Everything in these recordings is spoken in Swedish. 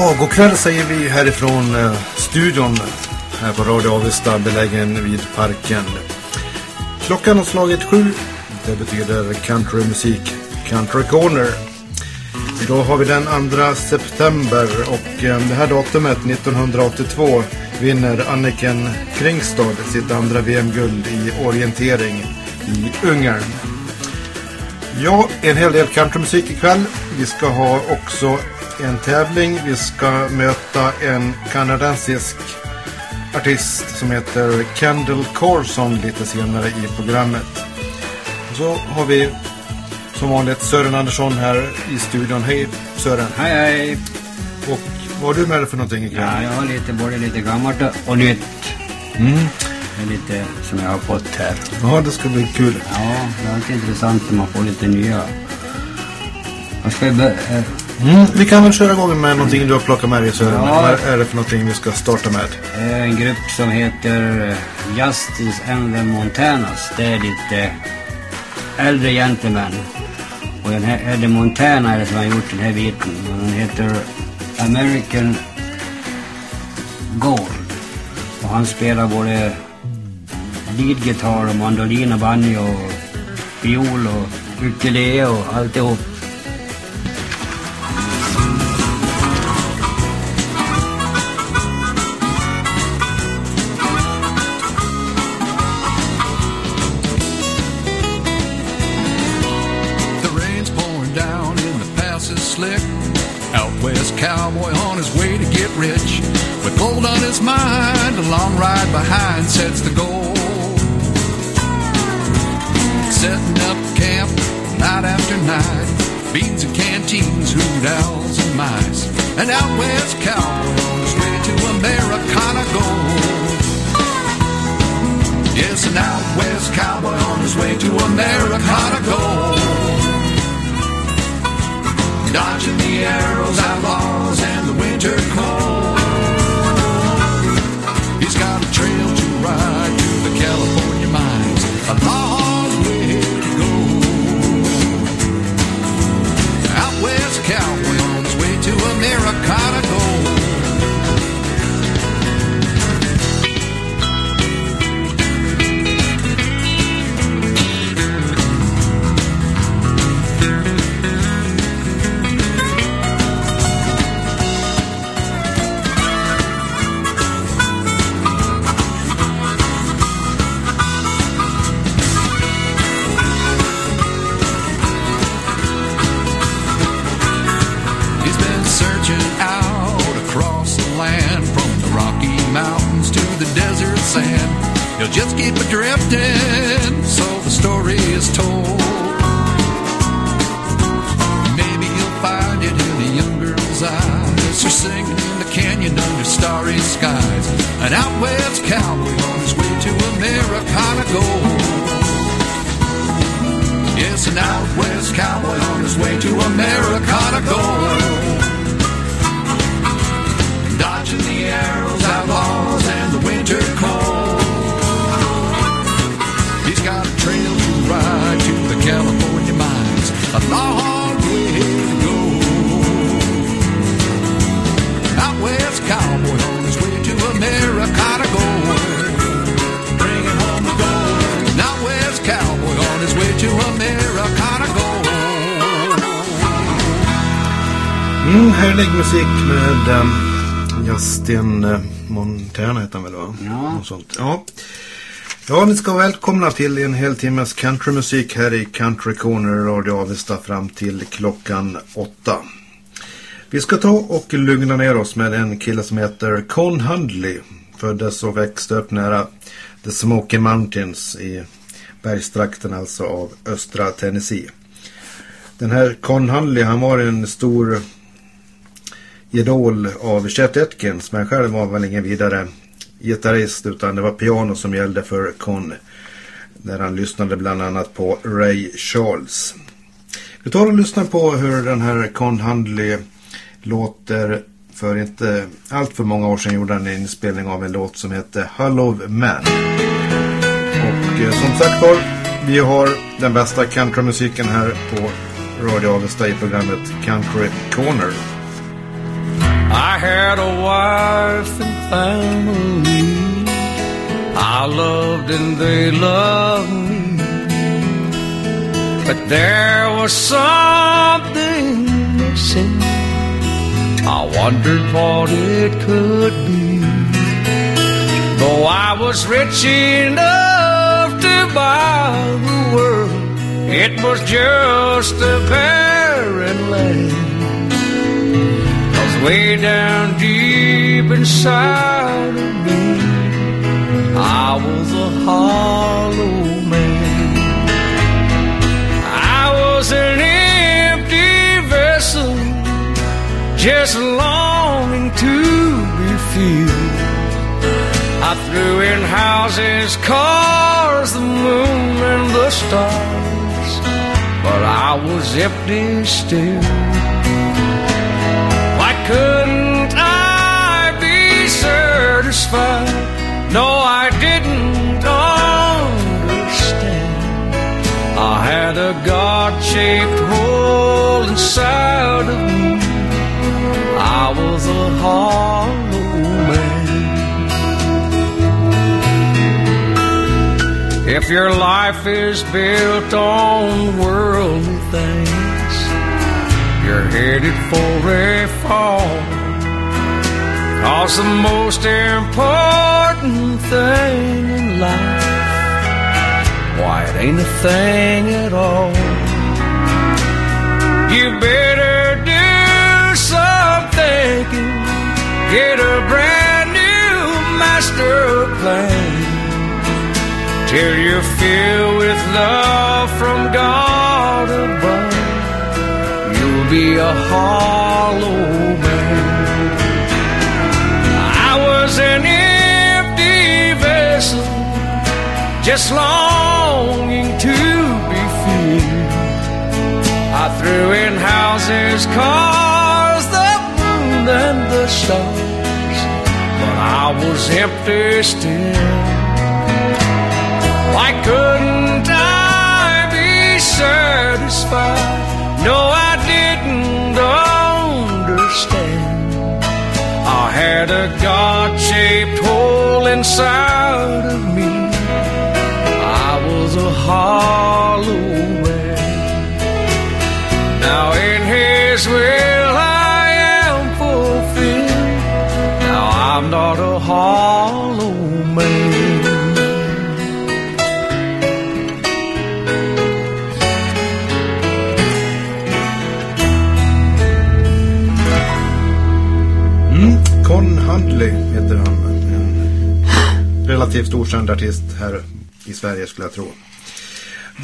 Ja, god kväll säger vi härifrån eh, studion här på Radio Avesta belägen vid parken. Klockan har slagit sju. Det betyder countrymusik, Country Corner. Idag har vi den 2 september och eh, det här datumet 1982 vinner Anniken Kringstad sitt andra VM-guld i orientering i Ungern. Ja, en hel del countrymusik ikväll. Vi ska ha också en tävling. Vi ska möta en kanadensisk artist som heter Kendall Corson lite senare i programmet. Så har vi som vanligt Sören Andersson här i studion. Hej Sören! Hej hej! Och vad har du med dig för någonting ikväll? Ja, jag har lite, både lite gammalt och nytt. Mm. Det är lite som jag har fått här. Ja, det ska bli kul. Ja, det är alltid intressant när man får lite nya. Vad ska börja? Mm. Vi kan väl köra igång med någonting du har plockat med dig Sören. Ja. Vad är det för någonting vi ska starta med? Eh, En grupp som heter eh, Justice and the Montanas. Det är lite äldre gentlemän. Och den här Eddie Montana är det som har gjort den här biten. Den heter American Gold. Och han spelar både leadgitarr och mandolin och banjo och fiol och ukulele och alltihop. it's the starry skies. An out west cowboy on his way to Americana gold. Yes, an out west cowboy on his way to Americana gold. Mm, härlig musik med um, Justin eh, Montana heter han väl va? Ja. Något sånt. Ja. Ja, ni ska välkomna till en hel timmes countrymusik här i Country Corner Radio Avesta fram till klockan åtta. Vi ska ta och lugna ner oss med en kille som heter Con Hundley. Föddes och växte upp nära The Smoky Mountains i bergstrakten alltså av östra Tennessee. Den här Con Hunley, han var en stor idol av Chet Atkins. Men själv var väl ingen vidare gitarrist utan det var piano som gällde för Con. När han lyssnade bland annat på Ray Charles. Vi tar och lyssnar på hur den här Con Hundley låter. För inte allt för många år sedan gjorde han en inspelning av en låt som heter Hollow Man. Och eh, som sagt var, vi har den bästa countrymusiken här på Radio Avesta i programmet Country Corner. I had a wife and family. I loved and they loved me. But there was something missing. I wondered what it could be. Though I was rich enough to buy the world It was just a barren land way down deep inside of me, I was a hollow man. I was an empty vessel, just longing to be filled. I threw in houses, cars, the moon, and the stars, but I was empty still couldn't I be satisfied? No, I didn't understand. I had a God-shaped hole inside of me. I was a hollow man. If your life is built on worldly things you're headed for a fall. Cause the most important thing in life, why, it ain't a thing at all. You better do some thinking, get a brand new master plan. Till you're filled with love from God above be a hollow man. I was an empty vessel, just longing to be filled. I threw in houses, cars, the moon, and the stars, but I was empty still. Why couldn't I be satisfied? No, I had a God-shaped hole inside of me. I was a hollow man. Now in His will I am fulfilled. Now I'm not a hollow relativt okänd artist här i Sverige skulle jag tro.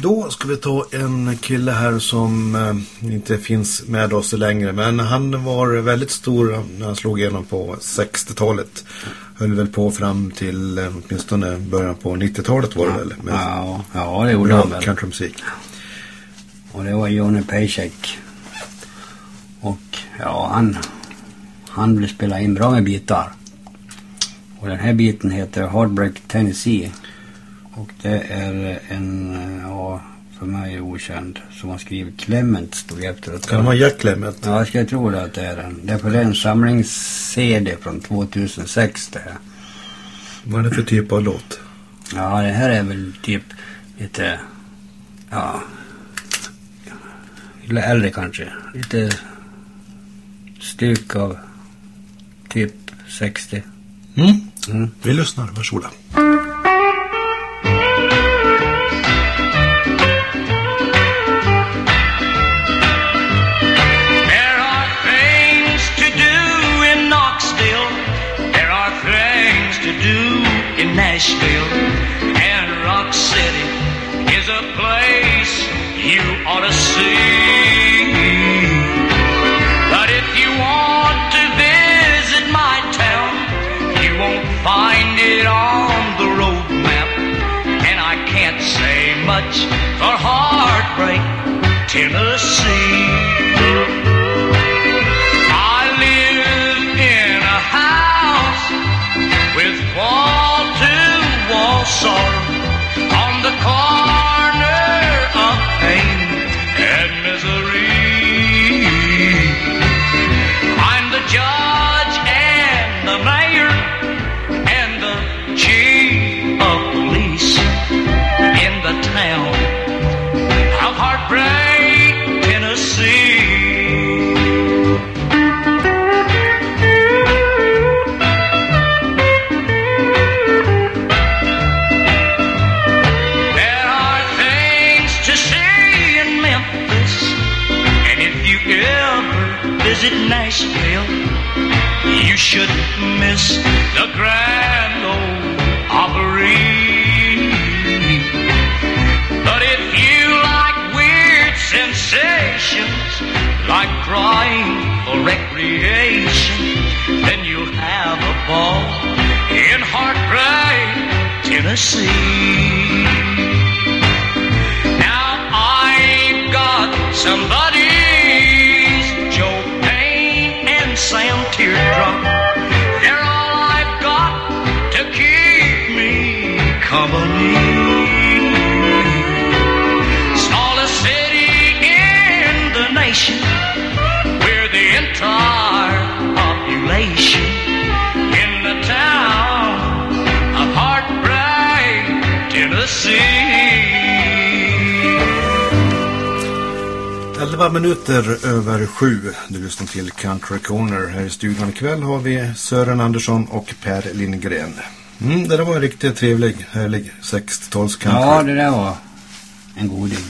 Då ska vi ta en kille här som eh, inte finns med oss längre. Men han var väldigt stor när han slog igenom på 60-talet. Höll väl på fram till eh, åtminstone början på 90-talet var det väl? Med ja, ja, det gjorde han väl. Countrymusik. Och det var Johnny Paycheck. Och ja, han han vill spela in bra med bitar. Och den här biten heter Heartbreak Tennessee. Och det är en, ja, för mig okänd, som har skrivit Clement stod efteråt. Kan vara Jack Clement? Ja, jag skulle tro det att det är den. Det är den samlings-CD från 2006 det här. Vad är det för typ av låt? Ja, det här är väl typ lite, ja, lite äldre kanske. Lite stuk av typ 60. Mm. Mm. Vi lyssnar, varsågoda. in a shouldn't miss the Grand old Opry. But if you like weird sensations, like crying for recreation, then you'll have a ball in Heartbreak, Tennessee. Me. Smallest city in the nation, we're the entire population in the town of Heartbreak, Tennessee. 11 minuter över sju. Du lyssnar till Country Corner. Här i studion ikväll har vi Sören Andersson och Per Lindgren. Mm, det där var en riktigt trevlig, härlig 60-tals-country. Ja, det där var en goding.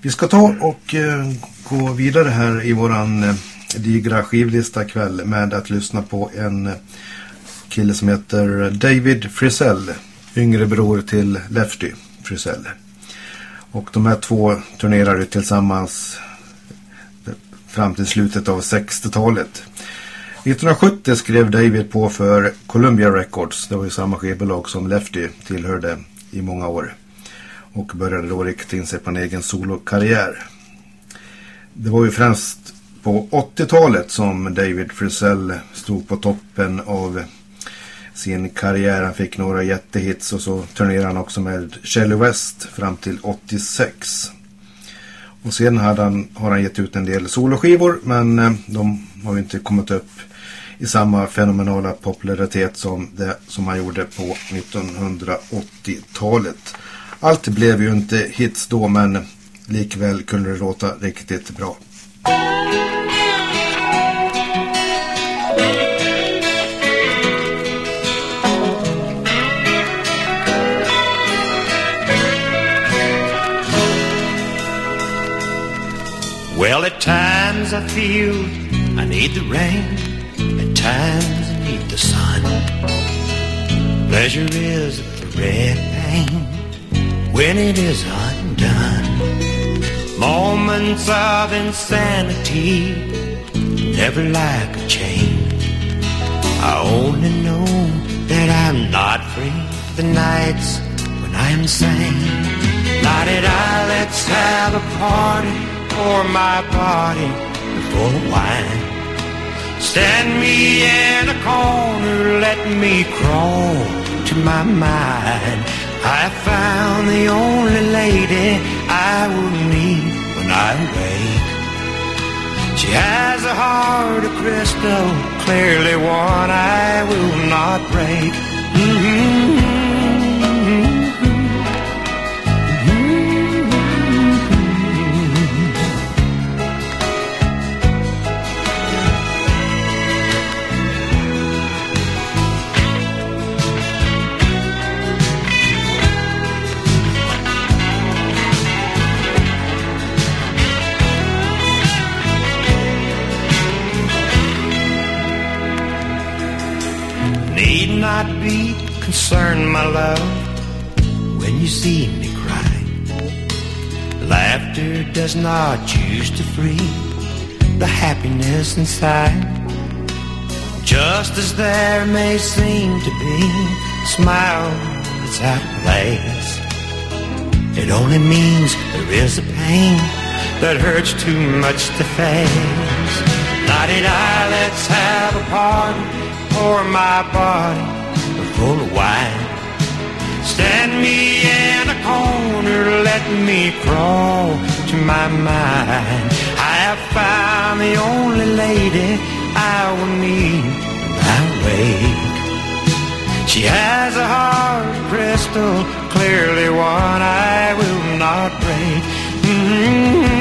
Vi ska ta och eh, gå vidare här i våran eh, digra skivlista kväll med att lyssna på en eh, kille som heter David Frisell. Yngre bror till Lefty Frisell. Och de här två turnerade tillsammans eh, fram till slutet av 60-talet. 1970 skrev David på för Columbia Records. Det var ju samma skivbolag som Lefty tillhörde i många år. Och började då rikta in sig på en egen solokarriär. Det var ju främst på 80-talet som David Frisell stod på toppen av sin karriär. Han fick några jättehits och så turnerade han också med Shelley West fram till 86. Och sen hade han, har han gett ut en del soloskivor men eh, de har ju inte kommit upp i samma fenomenala popularitet som det som han gjorde på 1980-talet. Allt blev ju inte hits då men likväl kunde det låta riktigt bra. Well, at times I feel I need the rain, times I need the sun. Pleasure is red pain when it is undone. Moments of insanity, never like a chain. I only know that I'm not free the nights when I'm sane. La-di-da, let's have a party for my body full of wine. Stand me in a corner, let me crawl to my mind. I found the only lady I will need when I wake. She has a heart of crystal, clearly one I will not break. Be concerned, my love, when you see me cry. Laughter does not choose to free the happiness inside. Just as there may seem to be a smile that's out of place. It only means there is a pain that hurts too much to face. La-di-da, let's have a party, pour my body. Stand me in a corner, let me crawl to my mind. I have found the only lady I will need I wake. She has a heart crystal, clearly one I will not break. Mm-hmm.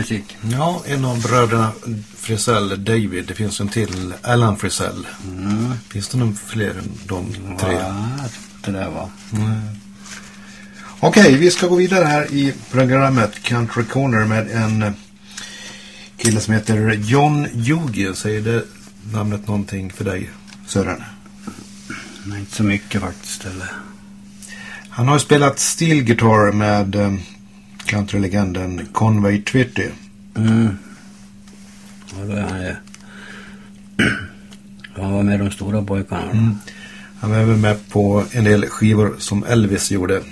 Musik. Ja, en av bröderna Frisell, David. Det finns en till, Alan Frisell. Finns det någon fler än de tre? Ja, det där var. Okej, vi ska gå vidare här i programmet Country Corner med en kille som heter John Yugi. Säger det namnet någonting för dig, Sören? Men inte så mycket faktiskt. Eller? Han har ju spelat steel guitar med eh, countrylegenden Conway Twitty. Mm. Ja, då är han ju... Han var med de stora pojkarna. Mm. Han var även med på en del skivor som Elvis gjorde.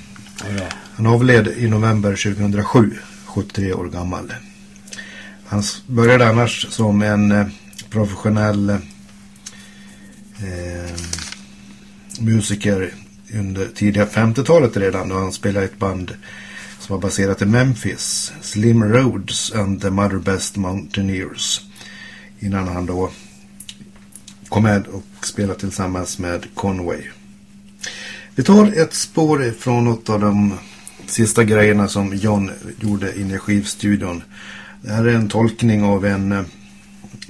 Ja. Han avled i november 2007, 73 år gammal. Han började annars som en eh, professionell eh, musiker under tidiga 50-talet redan då han spelade i ett band som var baserat i Memphis, Slim Rhodes and the Mother Best Mountaineers. Innan han då kom med och spelade tillsammans med Conway. Vi tar ett spår från något av de sista grejerna som John gjorde inne i skivstudion. Det här är en tolkning av en,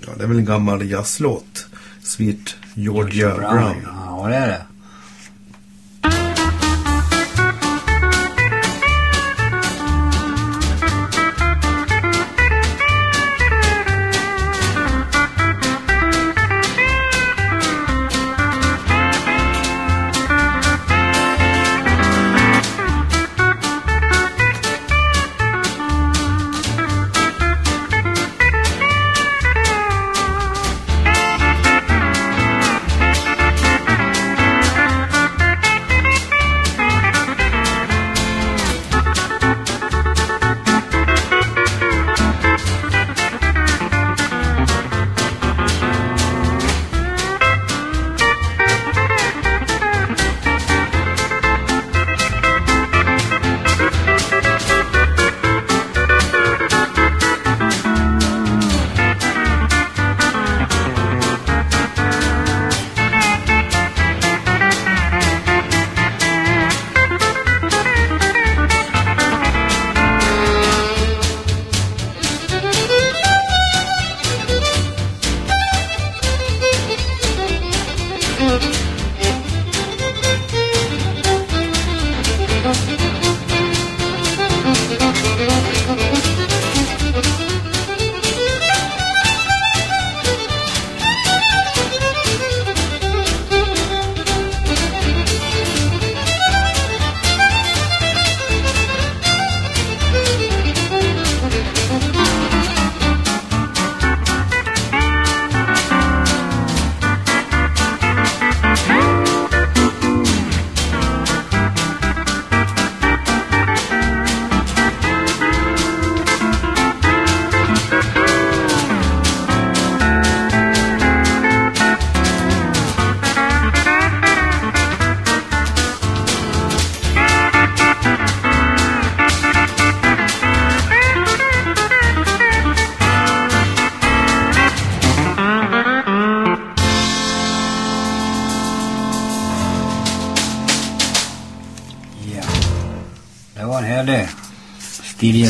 ja det är väl en gammal jazzlåt. Sweet Georgia Brown. Ja, det är det.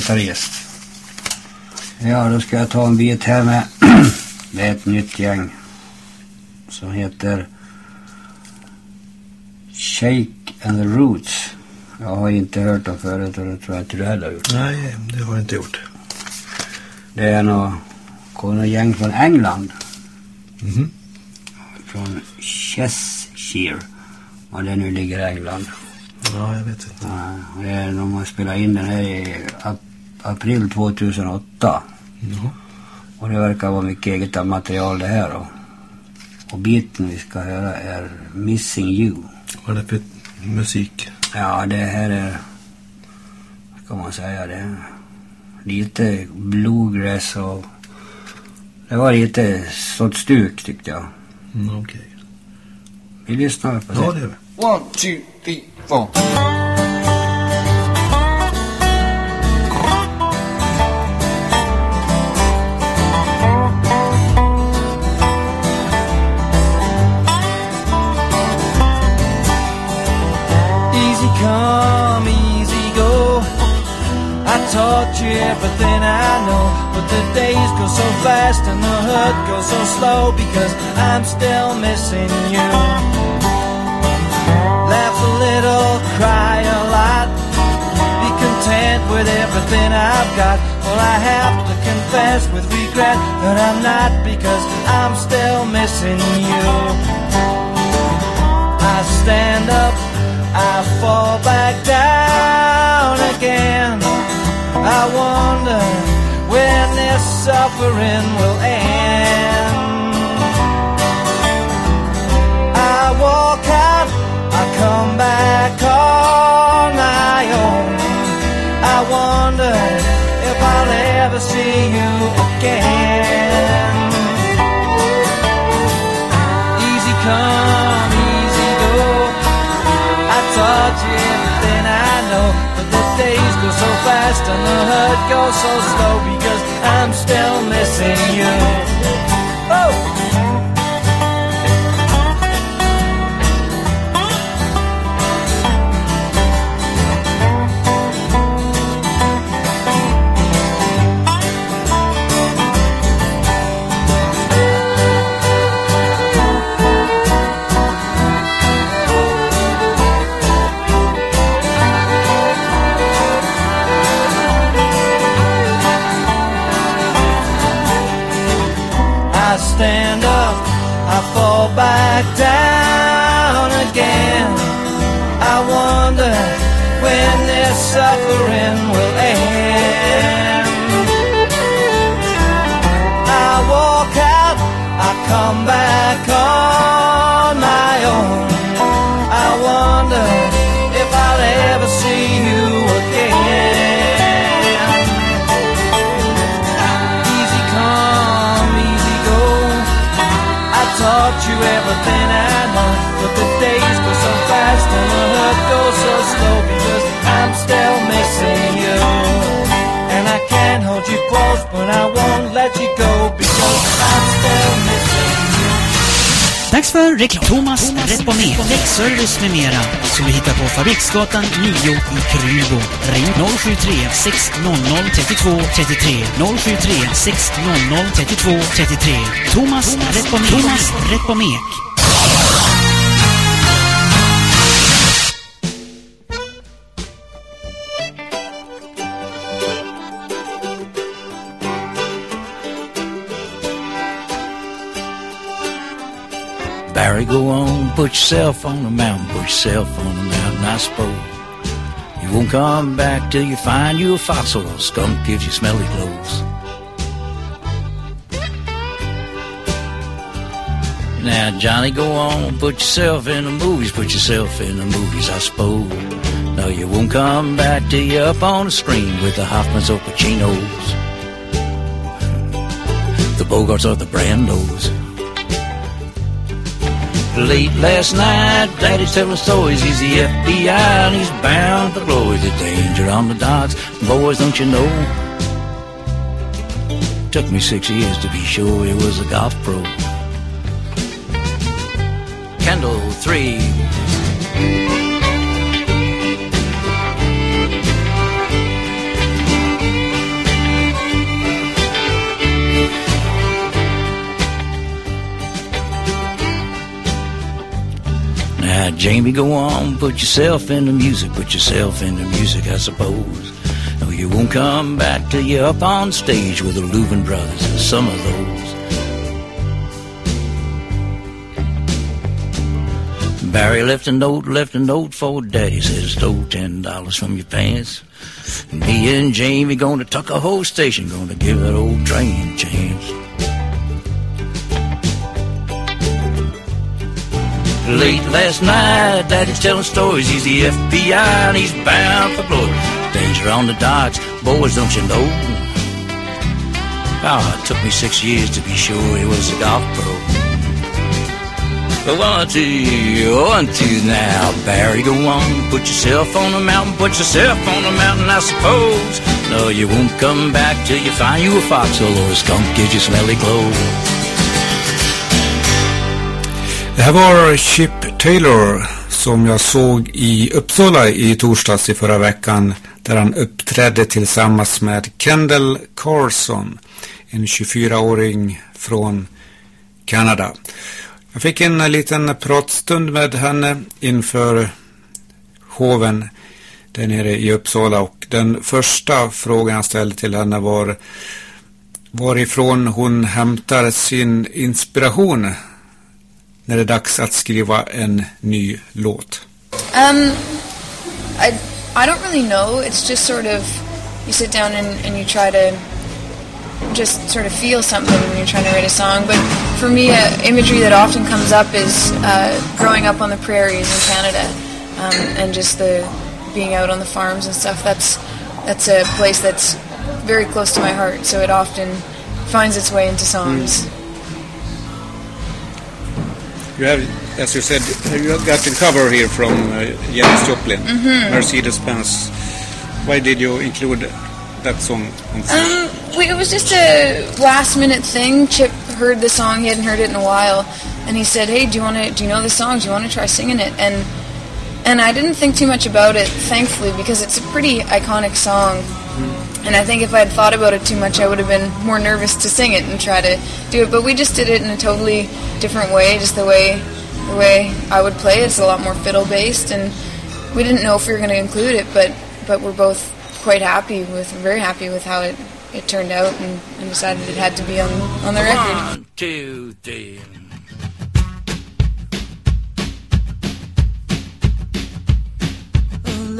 Stilgitarrist. Ja, då ska jag ta en bit här med. Det är ett nytt gäng. Som heter Shake and the Roots. Jag har inte hört dem förut och det tror jag inte du heller har gjort. Nej, det har jag inte gjort. Det är kommer ett gäng från England. Mhm. Från Cheshire. Var det nu ligger i England. Ja, jag vet inte. Ja, det är, de har spelat in den här i april 2008. Ja. Och det verkar vara mycket eget material det här då. Och biten vi ska höra är Missing You. Vad är det för musik? Ja, det här är... Vad ska man säga? Det lite bluegrass och... Det var lite sånt stuk tyckte jag. Mm, Okej. Vi lyssnar på Ja, det. det är vi. One, two, three, four. Days so fast and the hurt goes so slow because I'm still missing you. Laugh a little, cry a lot. Be content with everything I've got. Well, I have to confess with regret that I'm not because I'm still missing you. I stand up, I fall back down again. I wonder when this suffering will end. I walk out, I come back on my own. I wonder if I'll ever see you again. So fast and the hurt goes so slow because I'm still missing you. Fall back down again. I wonder when this suffering will but I won't let you go because I'm still missing you. Dags för reklam. Thomas Reponé, däckservice med mera. Som du hittar på Fabriksgatan 9 i Krylbo. Ring 073 600 32 33 073 600 32 33. Thomas Reponé. Thomas Repomek. Barry, go on, put yourself on the mountain, put yourself on the mountain, I suppose. You won't come back till you find you a fossil. A skunk gives you smelly clothes. Now, Johnny, go on, put yourself in the movies, put yourself in the movies, I suppose. No, you won't come back till you're up on the screen with the Hoffmans or Pacinos. The Bogarts or the Brandos. Late last night, Daddy's telling stories. He's the FBI and he's bound for glory. The danger on the docks, boys, don't you know? Took me six years to be sure he was a golf pro. Candle three. Now, Jamie, go on, put yourself in the music, put yourself in the music, I suppose. No, you won't come back till you're up on stage with the Leuven brothers and some of those. Barry left a note, left a note for Daddy. Said stole ten dollars from your pants. Me and Jamie going to Tuckahoe Station, going to give that old train a chance. Late last night, Daddy's telling stories. He's the FBI and he's bound for glory. Danger on the docks, boys, don't you know? Oh, it took me six years to be sure he was a golf pro. Go on to, on to now, Barry. Go on, put yourself on a mountain, put yourself on a mountain, I suppose. No, you won't come back till you find you a foxhole or a skunk gives you smelly clothes. Det här var Chip Taylor som jag såg i Uppsala i torsdags i förra veckan där han uppträdde tillsammans med Kendall Carson, en 24-åring från Kanada. Jag fick en liten pratstund med henne inför hoven där nere i Uppsala och den första frågan jag ställde till henne var varifrån hon hämtar sin inspiration när det är dags att skriva en ny låt. Um, I, I don't really know. It's just sort of, you sit down and, and you try to just sort of feel something when you're trying to write a song. But for me, uh, imagery that often comes up is uh, growing up on the prairies in Canada, um, and just the being out on the farms and stuff. That's that's a place that's very close to my heart, so it often finds its way into songs. Mm. You have, as you said, you have got the cover here from uh, Janis Joplin, Mhm. Mercedes-Benz. Why did you include that song on Um, we, it was just a last minute thing. Chip heard the song; he hadn't heard it in a while, and he said, "Hey, do you want to? Do you know the song? Do you want to try singing it?" And and I didn't think too much about it, thankfully, because it's a pretty iconic song. And I think if I had thought about it too much, I would have been more nervous to sing it and try to do it. But we just did it in a totally different way, just the way the way I would play. It's a lot more fiddle based, and we didn't know if we were going to include it, but but we're both quite happy with, very happy with how it it turned out, and, and decided it had to be on on the record. One, two, three.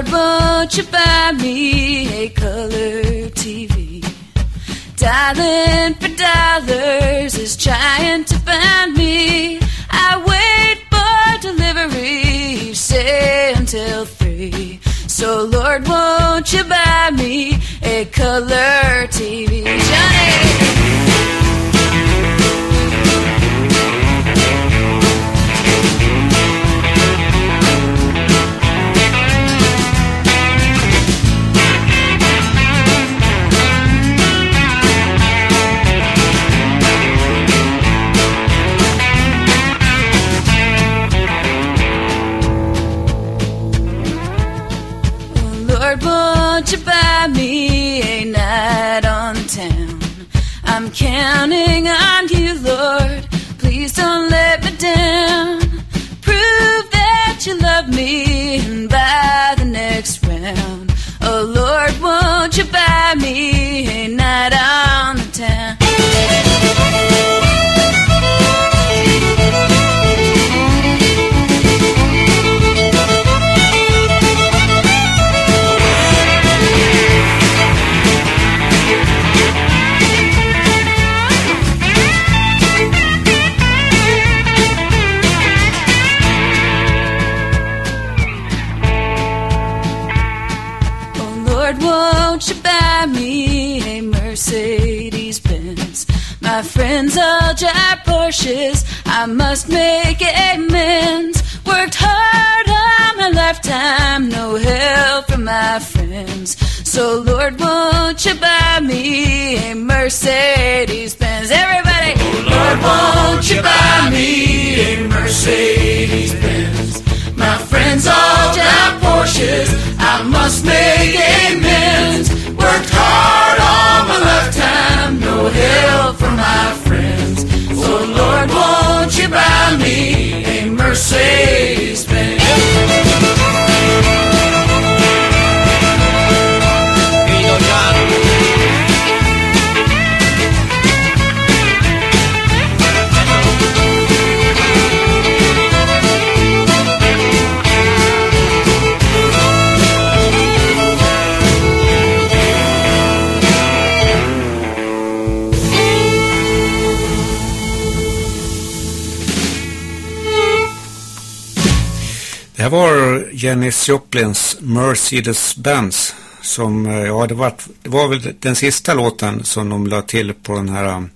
Lord, won't you buy me a color TV? Dialing for dollars is trying to find me. I wait for delivery, say until three. So Lord, won't you buy me a color TV? Johnny! Me a night on the town? I must make amends. Worked hard all my lifetime, no help from my friends. So Lord, won't you buy me a Mercedes Benz? Everybody, oh Lord, won't you buy me a Mercedes Benz? My friends all drive Porsches. I must make mercies. Här var Jenny Joplins Mercedes-Benz som, eh, ja det var, det var väl den sista låten som de la till på den här um,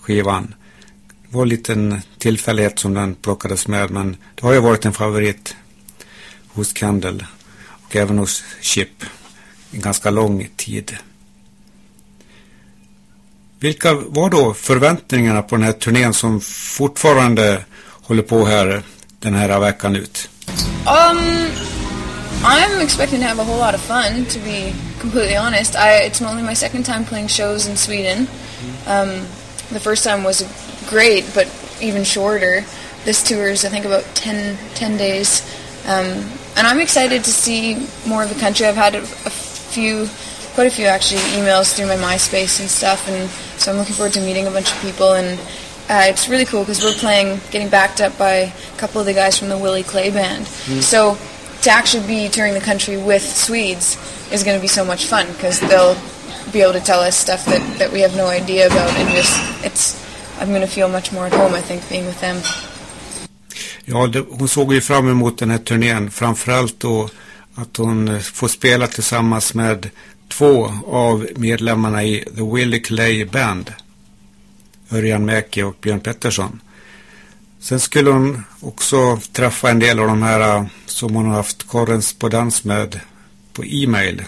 skivan. Det var en liten tillfällighet som den plockades med men det har ju varit en favorit hos Candle och även hos Chip en ganska lång tid. Vilka var då förväntningarna på den här turnén som fortfarande håller på här den här veckan ut? Um, I'm expecting to have a whole lot of fun. To be completely honest, I it's only my second time playing shows in Sweden. Um, the first time was great, but even shorter. This tour is, I think, about 10, 10 days, um, and I'm excited to see more of the country. I've had a, a few, quite a few actually, emails through my MySpace and stuff, and so I'm looking forward to meeting a bunch of people and. Uh, it's really cool because we're playing, getting backed up by a couple of the guys from the Willie Clay band. So to actually be touring the country with Swedes is going to be so much fun because they'll be able to tell us stuff that, that we have no idea about, and just it's I'm going to feel much more at home, I think, being with them. Ja, det, hon såg ju fram emot den här turnén. Framförallt då att hon eh, får spela tillsammans med två av medlemmarna i The Willie Clay Band. Örjan Mäki och Björn Pettersson. Sen skulle hon också träffa en del av de här äh, som hon har haft korrespondens med på e-mail.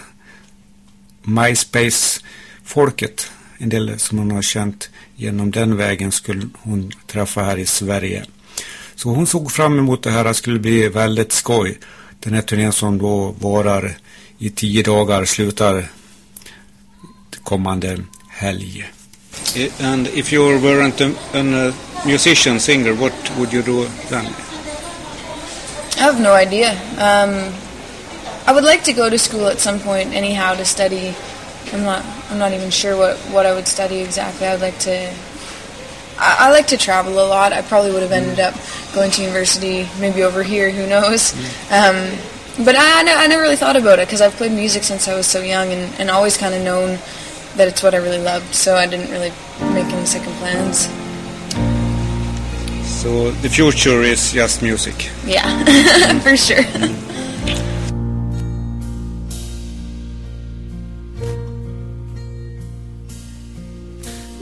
MySpace-folket. En del som hon har känt genom den vägen skulle hon träffa här i Sverige. Så hon såg fram emot det här. Det skulle bli väldigt skoj. Den här turnén som då varar i tio dagar slutar kommande helg. And if you weren't a, a musician, singer, what would you do then? I have no idea. Um, I would like to go to school at some point, anyhow, to study. I'm not. I'm not even sure what, what I would study exactly. I would like to. I, I like to travel a lot. I probably would have ended up going to university, maybe over here. Who knows? Um, but I, I, I never really thought about it because I've played music since I was so young and, and always kind of known that it's what I really loved. So I didn't really make any second plans. So the future is just music. Yeah, for sure.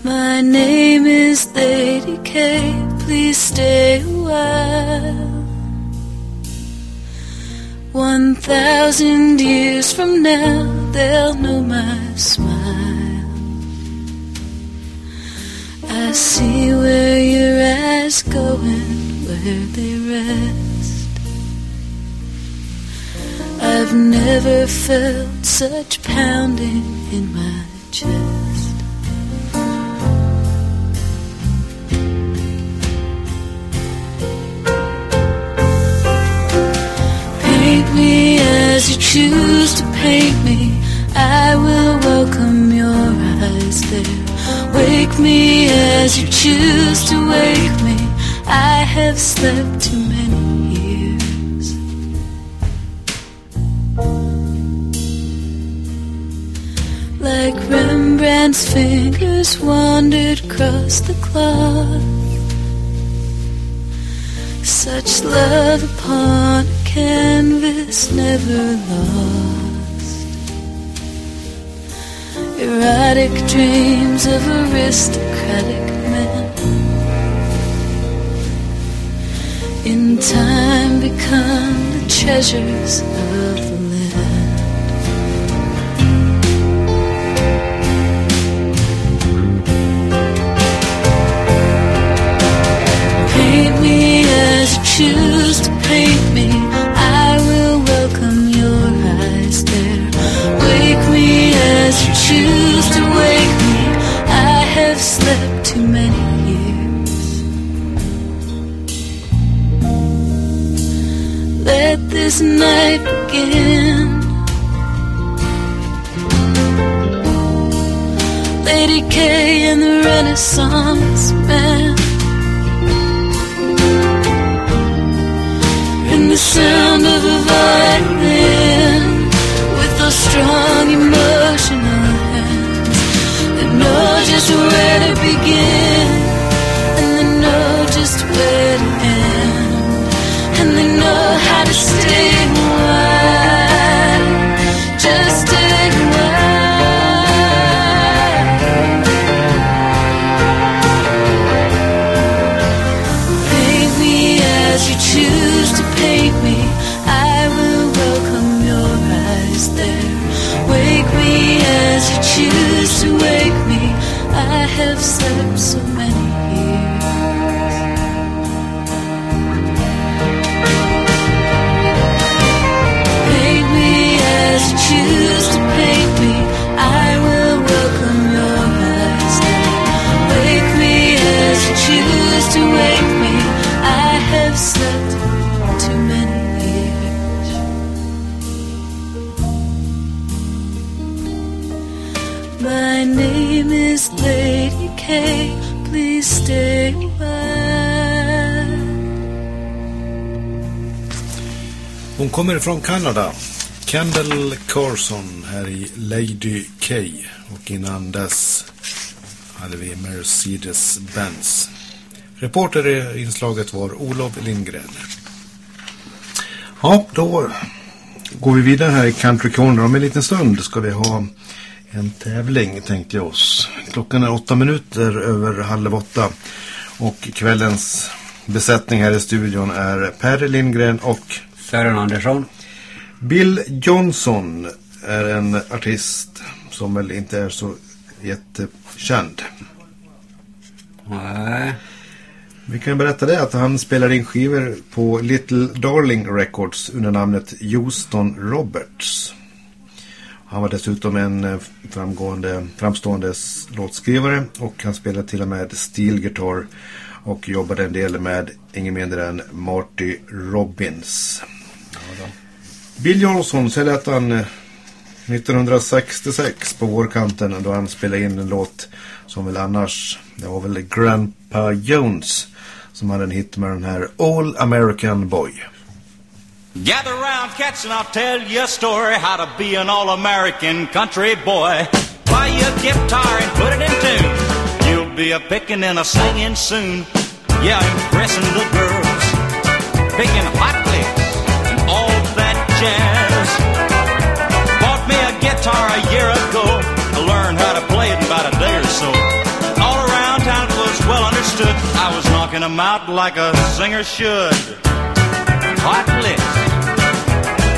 My name is Lady K. Please stay a while. One thousand years from now, they'll know my smile. I see where your eyes go and where they rest. I've never felt such pounding in my chest. Paint me as you choose to paint me. I will welcome your eyes there. Wake me as you choose to wake me. I have slept too many years. Like Rembrandt's fingers wandered across the cloth. Such love upon a canvas never lost. Erotic dreams of aristocratic men in time become the treasures of the land. Paint me as you choose to paint me. I will welcome your eyes there. Wake me as choose to wake me. I have slept too many years. Let this night begin. Lady K and the Renaissance man. In the sound of a violin with those strong that know just where to begin kommer från Kanada. Kendall Carson här i Lady K. Och innan dess hade vi Mercedes-Benz. Reporter i inslaget var Olof Lindgren. Ja, då går vi vidare här i Country Corner. Om en liten stund ska vi ha en tävling tänkte jag oss. Klockan är åtta minuter över halv åtta. Och kvällens besättning här i studion är Per Lindgren och Sören Andersson. Bill Johnson är en artist som väl inte är så jättekänd. Nej. Vi kan berätta det att han spelar in skivor på Little Darling Records under namnet Houston Roberts. Han var dessutom en eh, framgående, framstående låtskrivare och han spelade till och med stilgitarr och jobbade en del med ingen mindre än Marty Robbins. Bill Johnson så lät han eh, 1966 på vårkanten då han spelade in en låt som väl annars, det var väl Grandpa Jones som hade en hit med den här All American Boy. Gather round, cats, and I'll tell you a story how to be an all-American country boy. Buy you a guitar and put it in tune. You'll be a picking and a singing soon. Yeah, impressing the girls, picking hot jazz. Bought me a guitar a year ago. I learned how to play it in about a day or so. All around town it was well understood. I was knocking them out like a singer should. Hot licks.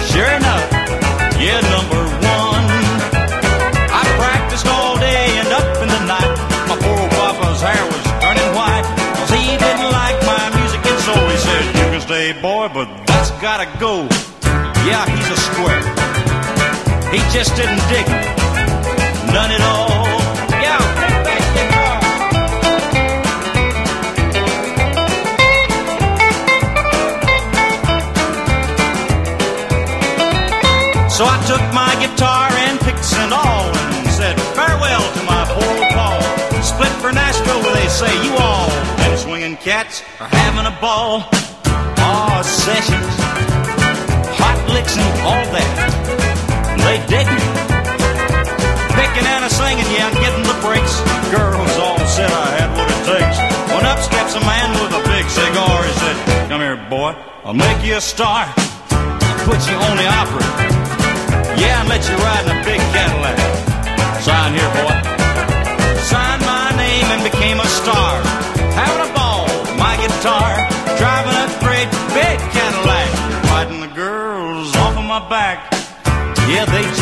Sure enough, yeah, number one. I practiced all day and up in the night. My poor papa's hair was turning white. Cause he didn't like my music and so he said, You can stay, boy, but that's gotta go. Yeah, he's a square. He just didn't dig me. None at all. So I took my guitar and picks and all and said farewell to my poor Paul. Split for Nashville where they say you all and swinging cats are having a ball. Aw, sessions, hot and all that. They me. Picking and a singing, yeah, getting the breaks. Girls all said I had what it takes. When up steps a man with a big cigar, he said, Come here, boy, I'll make you a star. Put you on the opera. Yeah, and let you ride in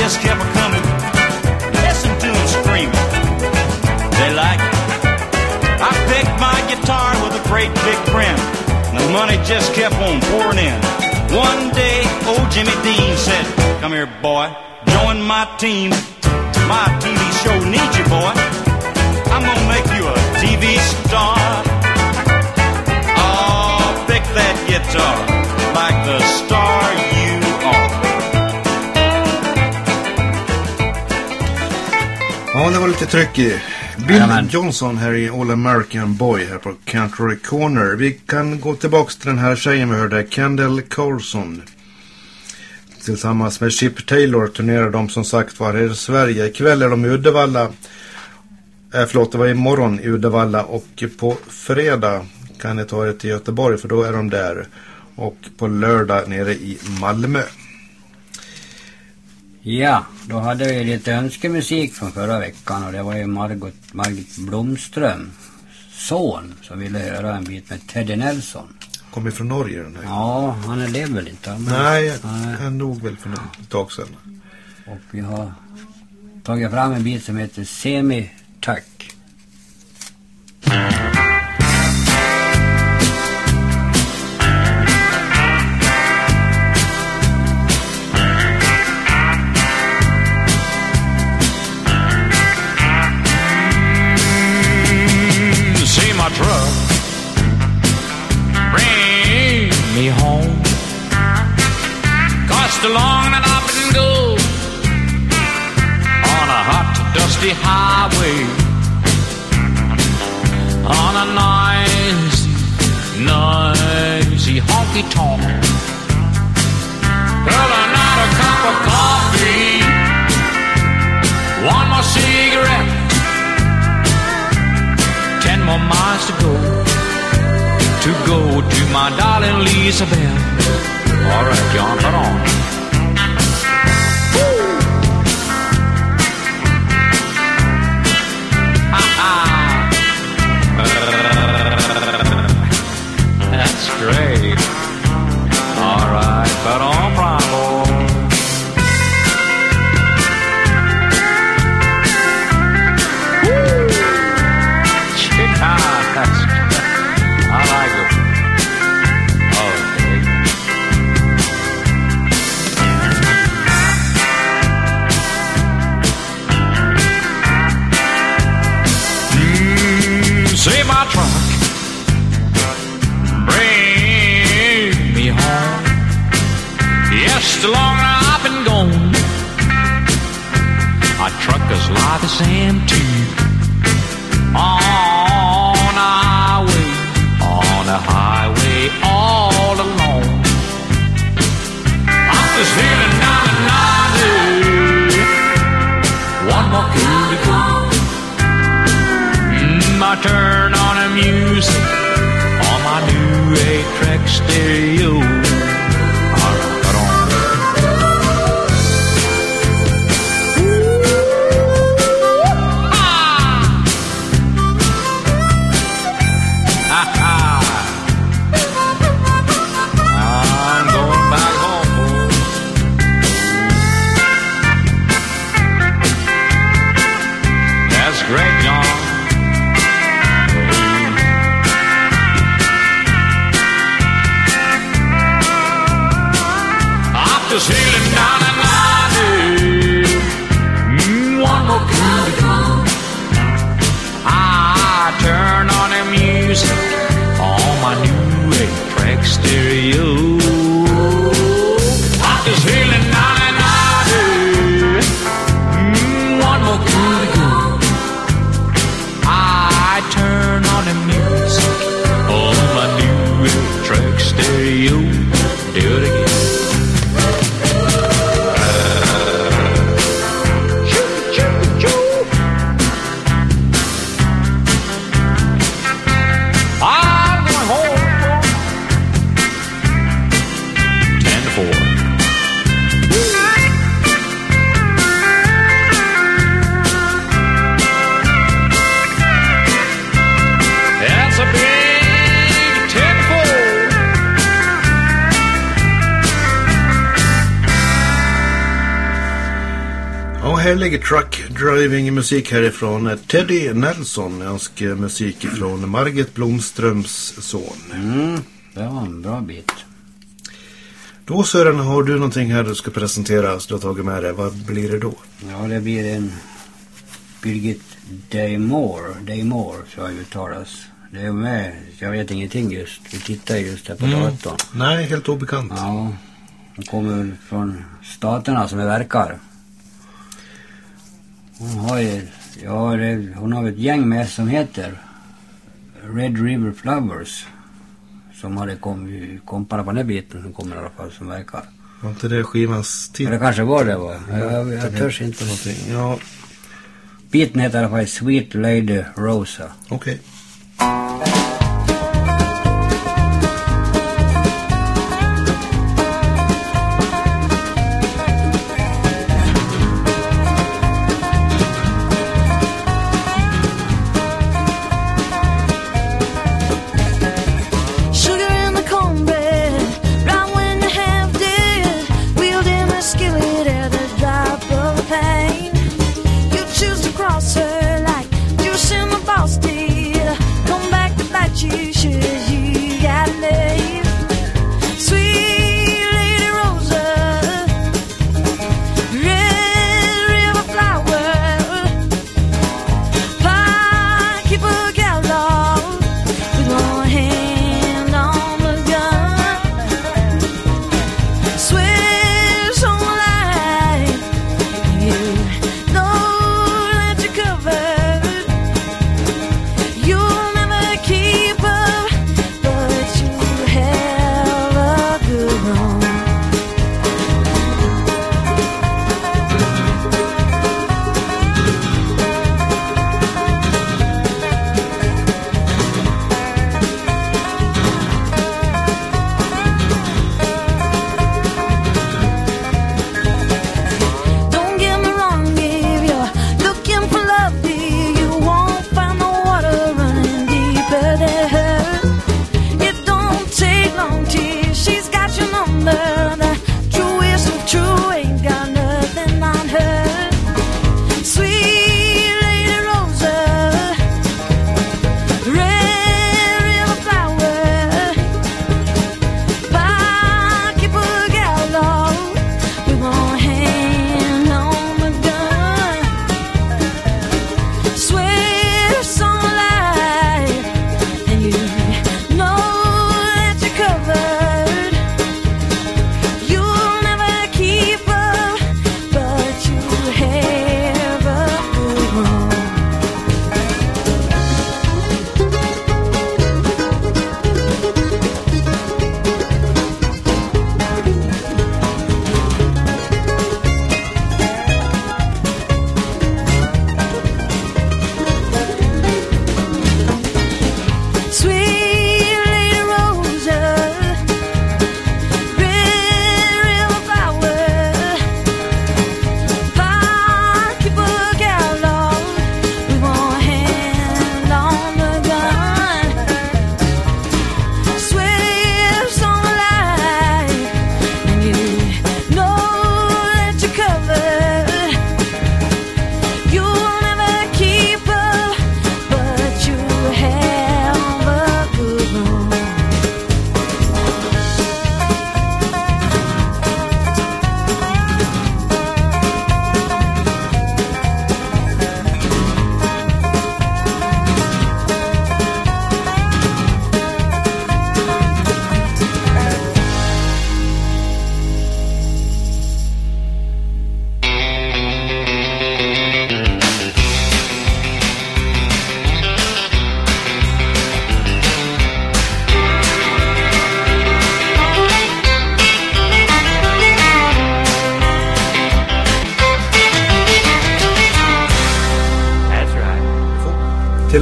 just kept a coming. Listen to them screaming. They like it. I picked my guitar with a great big grin. The money just kept on pouring in. One day, old Jimmy Dean said, Come here, boy, join my team. My TV show needs you, boy. I'm gonna make you a TV star. Oh, pick that guitar like the star Ja, det var lite tryck i. Bill Jajamän. Johnson här i All American Boy här på Country Corner. Vi kan gå tillbaks till den här tjejen vi hörde, Kendall Carlson. Tillsammans med Chip Taylor turnerar de som sagt var här i Sverige. Ikväll är de i Uddevalla. Eh, förlåt, det var imorgon i Uddevalla och på fredag kan ni ta er till Göteborg för då är de där. Och på lördag nere i Malmö. Ja, då hade vi lite önskemusik från förra veckan och det var ju Margot, Margit Blomström son som ville höra en bit med Teddy Nelson. Kommer från Norge den här. Ja, han är det väl inte? Men, Nej, Nej. han dog väl för ett tag sedan. Och vi har tagit fram en bit som heter Semi Tuck. Dusty highway. On a nice, noisy honky tonk. Well, another cup of coffee, one more cigarette ten more miles to go to go to my darling Lisa. All right, John, put on. Lie the same too on a highway, on a highway all alone. I'm just feeling down and naughty. One more cool to go. Mm, I turn on the music on my new eight-track stereo. Härlig truck driving musik härifrån. Teddy Nelson, önsk musik från Margit Blomströms son. Mm, det var en bra bit. Då Sören, har du någonting här du ska presentera som du har tagit med dig. Vad blir det då? Ja, det blir en Birgit Daymore, Daymore så jag uttalas. Det är med, jag vet ingenting just. Vi tittar just här på Mm. datorn. Nej, helt obekant. Ja, hon kommer från staterna som vi verkar. Hon har ju, ja, det, hon har ett gäng med som heter Red River Flowers. Som hade kom, på den här biten som kommer i alla fall som verkar. Var inte det skivans titel? det kanske var det va? Jag, jag, jag törs inte. Någonting. Ja, Biten heter i alla fall Sweet Lady Rosa. okej. Sugar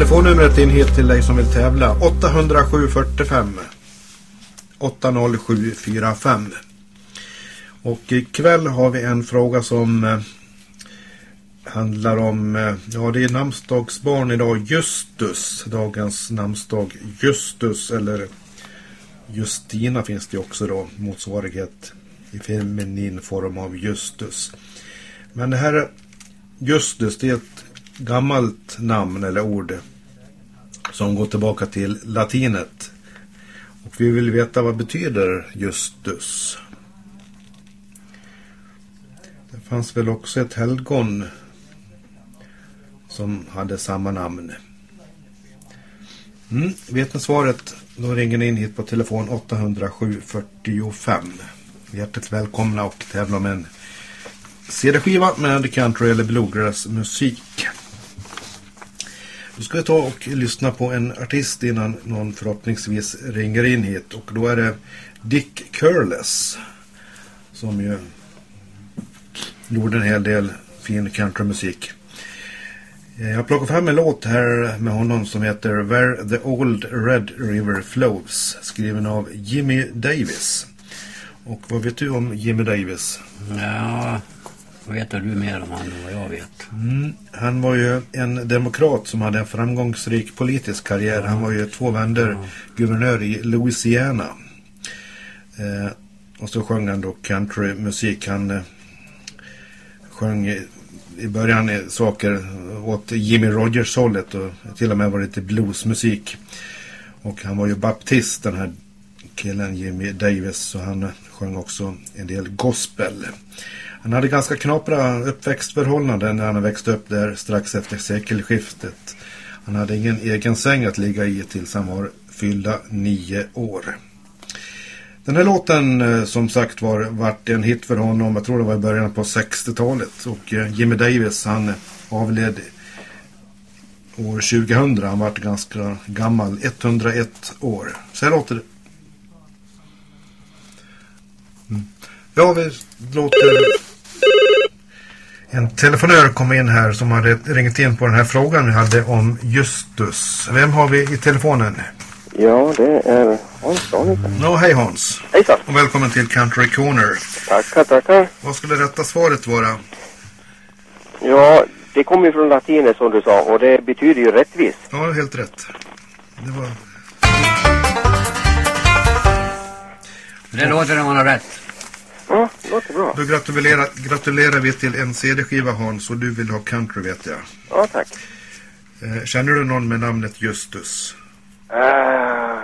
Telefonnumret in hit till dig som vill tävla. 807 45 80745. Och ikväll har vi en fråga som eh, handlar om, eh, ja det är namnsdagsbarn idag, Justus. Dagens namnsdag Justus eller Justina finns det också då, motsvarighet i feminin form av Justus. Men det här Justus, det är ett gammalt namn eller ord som går tillbaka till latinet. Och vi vill veta vad betyder Justus. Det fanns väl också ett helgon som hade samma namn. Mm, vet ni svaret? Då ringer ni in hit på telefon 807 45. Hjärtligt välkomna och tävla om en CD-skiva med country eller bluegrass musik. Då ska vi ta och lyssna på en artist innan någon förhoppningsvis ringer in hit. Och då är det Dick Curless. Som ju gjorde en hel del fin countrymusik. Eh, jag har plockat fram en låt här med honom som heter Where the Old Red River Flows. Skriven av Jimmy Davis. Och vad vet du om Jimmy Davis? Ja, vad vet du mer om honom än vad jag vet? Mm, han var ju en demokrat som hade en framgångsrik politisk karriär. Han var ju två vänder guvernör i Louisiana. Eh, och så sjöng han då countrymusik. Han eh, sjöng i- början saker åt Jimmy Rogers hållet och till och med var lite bluesmusik. Och han var ju baptist den här killen Jimmy Davis så han sjöng också en del gospel. Han hade ganska knapra uppväxtförhållanden när han växte upp där strax efter sekelskiftet. Han hade ingen egen säng att ligga i tills han var fyllda nio år. Den här låten eh, som sagt var vart en hit för honom. Jag tror det var i början på 60-talet. Och eh, Jimmy Davis han avled år 2000. Han vart ganska gammal. 101 år. Så här låter det. Mm. Ja, vi låter en telefonör komma in här som hade ringt in på den här frågan vi hade om Justus. Vem har vi i telefonen? Ja, det är Hans Danielsson. Ja, hej Hans. Hejsan. Och välkommen till Country Corner. Tackar, tackar. Vad skulle rätta svaret vara? Ja, det kommer ju från latinet som du sa och det betyder ju rättvis. Ja, helt rätt. Det var... Det låter när man har rätt. Ja, låter bra. Då gratulerar, gratulerar vi till en CD-skiva Hans och du vill ha country vet jag. Ja, tack. Eh, känner du någon med namnet Justus? Uh,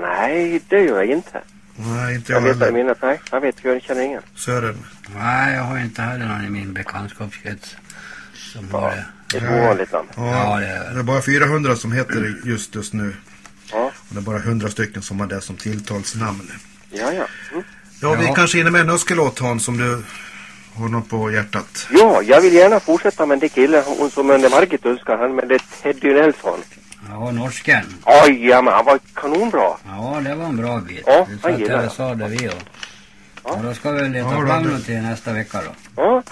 nej, det gör jag inte. Nej, inte Jag jag heller. minnet, nej. Jag vet, jag känner ingen. Sören. Nej, jag har inte heller någon i min bekantskapskrets som har det. Det är ett ovanligt namn. Ja, Ja, det, det är... bara 400 som heter Justus nu. Ja. Och det är bara 100 stycken som har det som tilltalsnamn. Ja, ja. Mm. Ja, vi Ja. kanske hinner med en önskelåt Hans om du har något på hjärtat. Ja, jag vill gärna fortsätta med det killen hon som under Margit önskar han med det Teddy Nelson. Ja, norsken. Oj, ja, men han var kanonbra. Ja, det var en bra bit. Ja, han det. och sa det vi och. Ja, då ska vi leta Ja, fram något till nästa vecka då. Ja,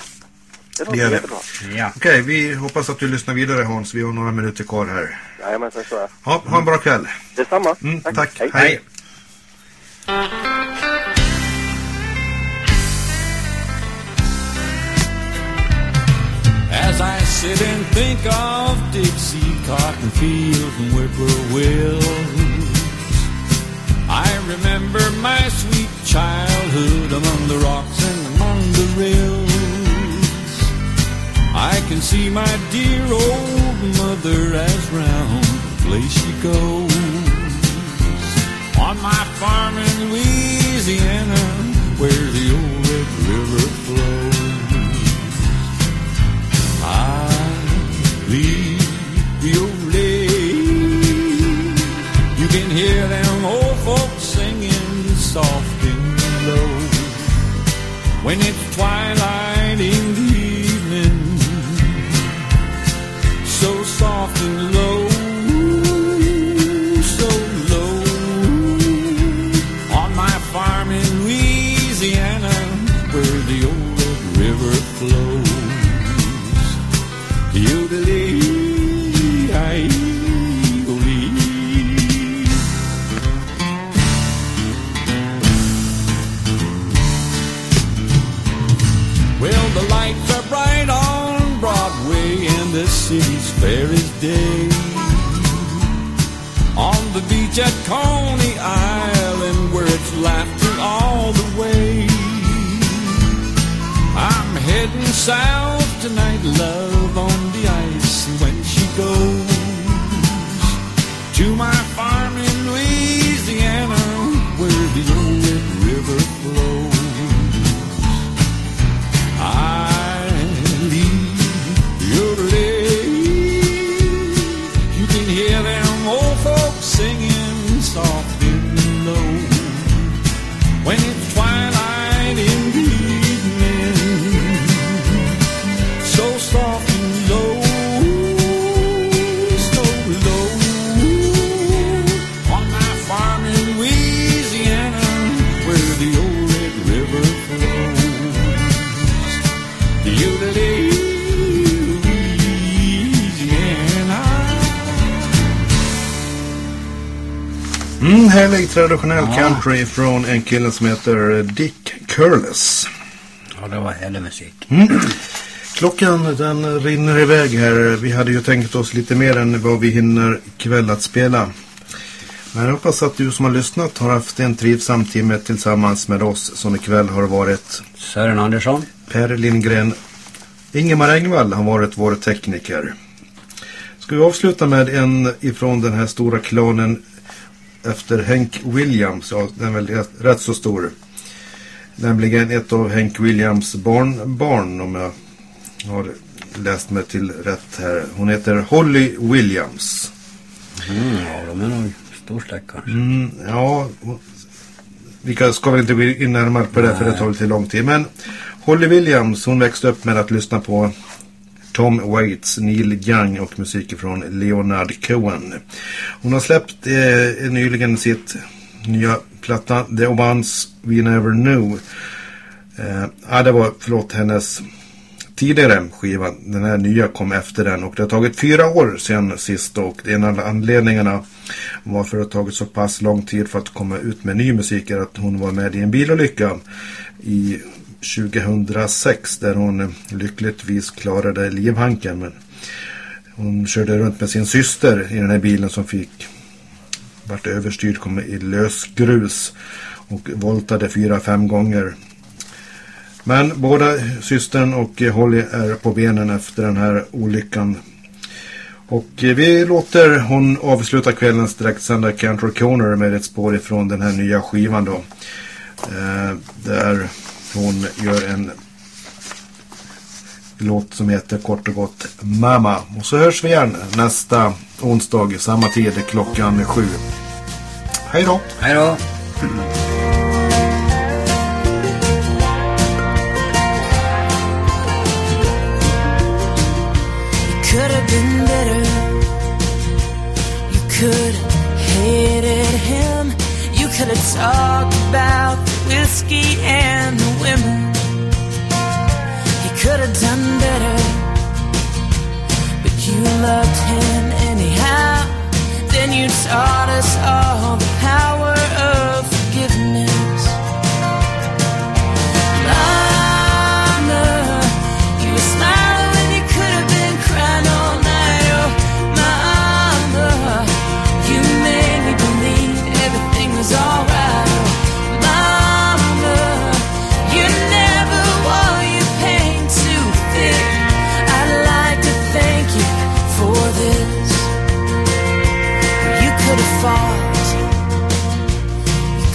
det Det låter jättebra. Ja. Okej, vi hoppas att du lyssnar vidare Hans. Vi har några minuter kvar här. Jajamensan, så är det. Ja, ha en bra kväll. Detsamma. Mm, tack. Hej. Hej. As sit and think of Dixie cotton fields and whippoorwills, I remember my sweet childhood among the rocks and among the rills. I can see my dear old mother as round the place she goes. On my farm in Louisiana, where the old Red River flows. Leave the old lake. You can hear them old folks singing soft and low. When it's twilight beach at Coney Island where it's laughter all the way. I'm heading south tonight, love on the ice when she goes. Traditionell Ja. country från en kille som heter Dick Curless. Ja, det var härlig musik. Mm. Klockan den rinner iväg här. Vi hade ju tänkt oss lite mer än vad vi hinner ikväll att spela. Men jag hoppas att du som har lyssnat har haft en trivsam timme tillsammans med oss som ikväll har varit Sören Andersson. Per Lindgren. Ingemar Engvall har varit vår tekniker. Ska vi avsluta med en ifrån den här stora klanen efter Hank Williams. Ja, den är väl rätt, rätt så stor. Nämligen ett av Hank Williams barnbarn om jag har läst mig till rätt här. Hon heter Holly Williams. Mm, ja, de är nog storstackars. Mm, ja, vi ska väl inte gå in närmare på det för det tar lite lång tid. Men Holly Williams, hon växte upp med att lyssna på Tom Waits, Neil Young och musik från Leonard Cohen. Hon har släppt eh, nyligen sitt nya platta The Ones We Never Knew. Eh, ja, det var, förlåt, hennes tidigare skiva. Den här nya kom efter den och det har tagit fyra år sedan sist och en av anledningarna varför det har tagit så pass lång tid för att komma ut med ny musik är att hon var med i en bilolycka i 2006 där hon lyckligtvis klarade livhanken men hon körde runt med sin syster i den här bilen som fick vart överstyrd, kom i lösgrus och voltade fyra, fem gånger men båda systern och Holly är på benen efter den här olyckan. Och vi låter hon avsluta kvällens direktsända Cantor Corner med ett spår ifrån den här nya skivan då. Eh, där hon gör en låt som heter kort och gott Mama. Och så hörs vi igen nästa onsdag samma tid klockan sju. Hej då! Hej då! could have hated him. You could talked about the whiskey and the women. He could have done better. But you loved him anyhow. Then you taught us all the power of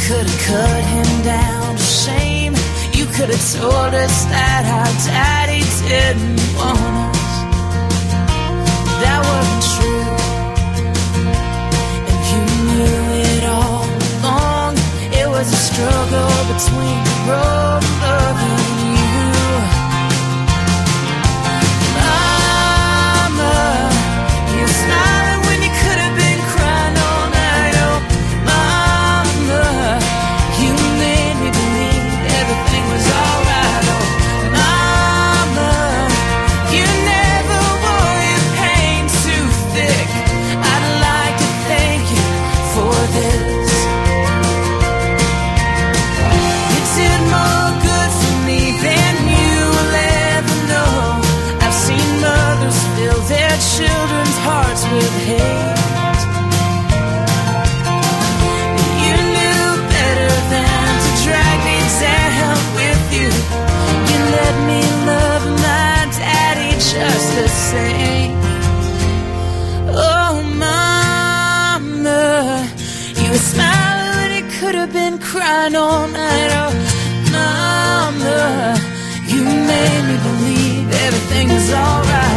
could have cut him down to shame. You could have told us that our daddy didn't want us. That wasn't true. And you knew it all along. It was a struggle between the road crying all night. Oh, mama, you made me believe everything was alright.